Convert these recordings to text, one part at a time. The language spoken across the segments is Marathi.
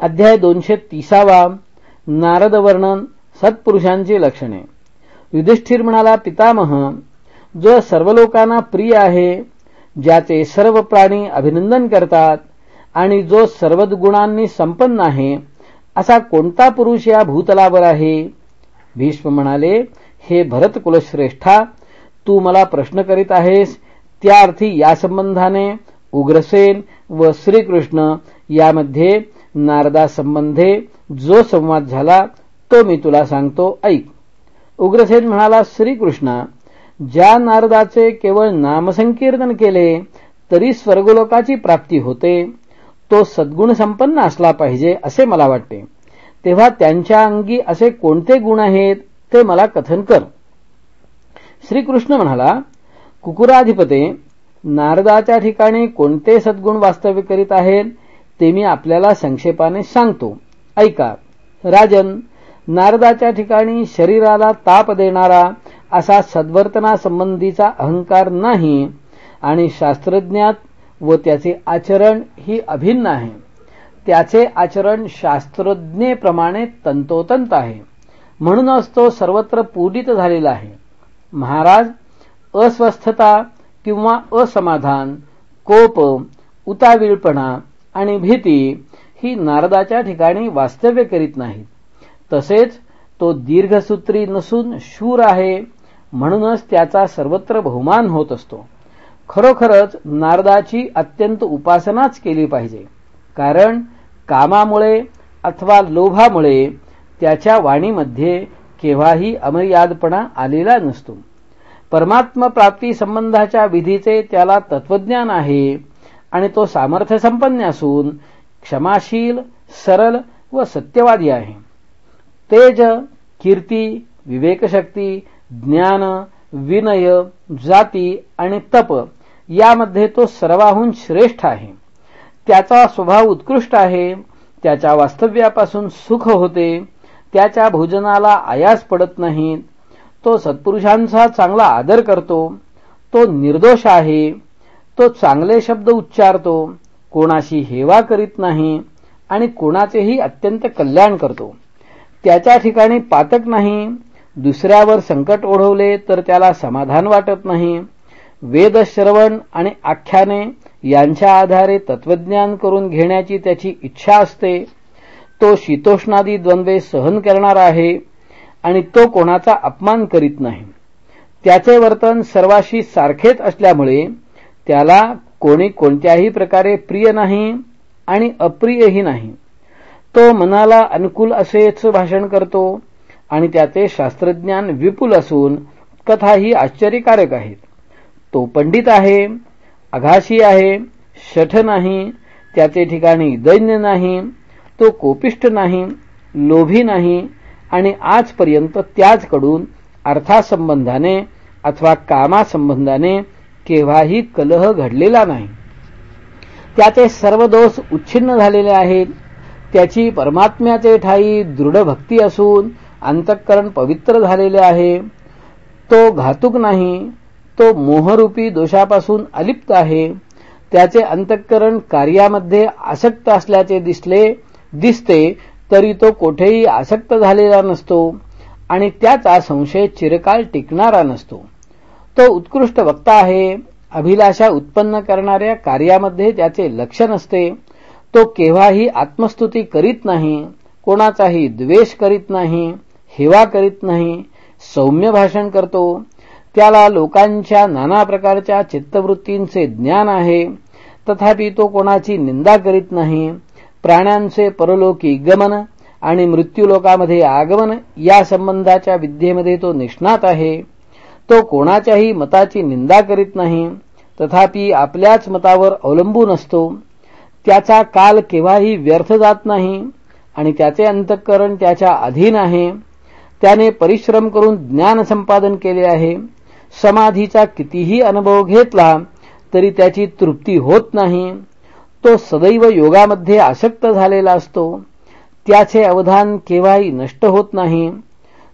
अध्याय दोनशे तिसावा. नारद वर्णन सत्पुरुषांची लक्षणे. युधिष्ठिर म्हणाला पितामह जो सर्व लोकांना प्रिय आहे ज्याचे सर्व प्राणी अभिनंदन करतात आणि जो सर्व गुणांनी संपन्न आहे असा कोणता पुरुष या भूतलावर आहे? भीष्म म्हणाले हे भरत कुलश्रेष्ठा तू मला प्रश्न करीत आहेस त्या अर्थी या संबंधाने उग्रसेन व श्रीकृष्ण यामध्ये नारदासंबंधे जो संवाद झाला तो मी तुला सांगतो. ऐक. उग्रसेन म्हणाला श्रीकृष्णा ज्या नारदाचे केवळ नामसंकीर्तन केले तरी स्वर्गलोकाची प्राप्ती होते. तो सद्गुण संपन्न असला पाहिजे असे मला वाटते. तेव्हा त्यांच्या अंगी असे कोणते गुण आहेत ते मला कथन कर. श्रीकृष्ण म्हणाला कुकुराधिपते नारदाच्या ठिकाणी कोणते सद्गुण वास्तव्य करीत आहेत ते मी आपल्याला संक्षेपाने सांगतो. ऐका. राजन नारदाच्या ठिकाणी शरीराला ताप देणारा असा सद्वर्तनासंबंधीचा अहंकार नाही आणि शास्त्रज्ञात व त्याचे आचरण ही अभिन्न आहे. त्याचे आचरण शास्त्रज्ञेप्रमाणे तंतोतंत आहे. म्हणूनच तो सर्वत्र पूजित झालेला आहे. महाराज अस्वस्थता किंवा असमाधान कोप उतावीळपणा आणि भीती ही नारदाच्या ठिकाणी वास्तव्य करीत नाहीत. तसेच तो दीर्घसूत्री नसून शूर आहे म्हणूनच त्याचा सर्वत्र बहुमान होत असतो. खरोखरच नारदाची अत्यंत उपासनाच केली पाहिजे. कारण कामामुळे अथवा लोभामुळे त्याच्या वाणीमध्ये केव्हाही अमर्यादपणा आलेला नसतो. परमात्मा प्राप्ती संबंधाच्या विधीचे त्याला तत्वज्ञान आहे आणि तो सामर्थ्य संपन्न असून क्षमाशील सरल व सत्यवादी आहे. तेज कीर्ती विवेकशक्ती ज्ञान विनय जाती आणि तप यामध्ये तो सर्वाहून श्रेष्ठ आहे. त्याचा स्वभाव उत्कृष्ट आहे त्याच्या वास्तव्यापासून सुख होते त्याच्या भोजनाला आयास पडत नाही तो सत्पुरुषांचा चांगला आदर करतो तो निर्दोष आहे तो चांगले शब्द उच्चारतो कोणाशी हेवा करीत नाही आणि कोणाचेही अत्यंत कल्याण करतो. त्याच्या ठिकाणी पातक नाही दुसऱ्यावर संकट ओढवले तर त्याला समाधान वाटत नाही. वेदश्रवण आणि आख्याने यांच्या आधारे तत्वज्ञान करून घेण्याची त्याची इच्छा असते. तो शीतोष्णादी द्वंद्वे सहन करणार आहे आणि तो कोणाचा अपमान करीत नाही. त्याचे वर्तन सर्वाशी सारखेच असल्यामुळे त्याला कोणी कोणत्याही प्रकारे प्रिय नाही आणि अप्रियही नाही. तो मनाला अनुकूल असेच भाषण करतो आणि त्याचे शास्त्रज्ञान विपुल असून कथाही आश्चर्यकारक आहेत. तो पंडित आहे अघाशी आहे शठ नाही त्याचे ठिकाणी दैन्य नाही तो कोपिष्ट नाही लोभी नाही आणि आजपर्यंत त्याचकडून अर्थासंबंधाने अथवा कामासंबंधाने केव्हाही कलह घडलेला नाही. त्याचे सर्व दोष उच्छिन्न झालेले आहेत. त्याची परमात्म्याचे ठाई दृढ भक्ती असून अंतःकरण पवित्र झालेले आहे. तो घातुक नाही तो मोहरूपी दोषापासून अलिप्त आहे. त्याचे अंतःकरण कार्यामध्ये आसक्त असल्याचे दिसले दिसते तरी तो कोठेही आसक्त झालेला नसतो आणि त्याचा संशय चिरकाल टिकणारा नसतो. तो उत्कृष्ट वक्ता आहे अभिलाषा उत्पन्न करणाऱ्या कार्यामध्ये त्याचे लक्ष नसते तो केव्हाही आत्मस्तुती करीत नाही कोणाचाही द्वेष करीत नाही हेवा करीत नाही सौम्य भाषण करतो. त्याला लोकांच्या नाना प्रकारच्या चित्तवृत्तींचे ज्ञान आहे तथापि तो कोणाची निंदा करीत नाही प्राण्यांचे परलोकी गमन आणि मृत्यूलोकामध्ये आगमन या संबंधाच्या विद्येमध्ये तो निष्णात आहे. तो कोणाच्याही मताची निंदा करीत नाही तथापि आपल्याच मतावर अवलंबून असतो. त्याचा काल केव्हाही व्यर्थ जात नाही आणि त्याचे अंतःकरण त्याच्या अधीन आहे. त्याने परिश्रम करून ज्ञान संपादन केले आहे. समाधीचा कितीही अनुभव घेतला तरी त्याची तृप्ती होत नाही. तो सदैव योगामध्ये आसक्त झालेला असतो. त्याचे अवधान केव्हाही नष्ट होत नाही.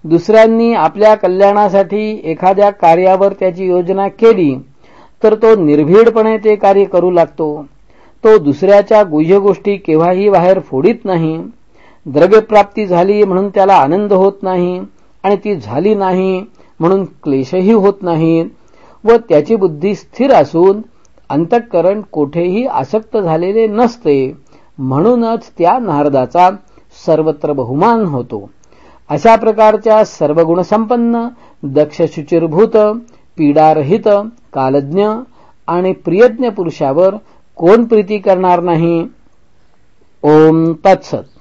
दुसऱ्यांनी आपल्या कल्याणासाठी एखाद्या कार्यावर त्याची योजना केली तर तो निर्भीडपणे ते कार्य करू लागतो. तो दुसऱ्याच्या गुह्य गोष्टी केव्हाही बाहेर फोडीत नाही. द्रव्यप्राप्ती झाली म्हणून त्याला आनंद होत नाही आणि ती झाली नाही म्हणून क्लेशही होत नाही व त्याची बुद्धी स्थिर असून अंतःकरण कोठेही आसक्त झालेले नसते. म्हणूनच त्या नारदाचा सर्वत्र बहुमान होतो. अशा प्रकारच्या सर्व गुणसंपन्न दक्ष शुचिरभूत पीडारहित कालज्ञ आणि प्रियज्ञ पुरुषावर कोण प्रीती करणार नाही? ओम तत्सत.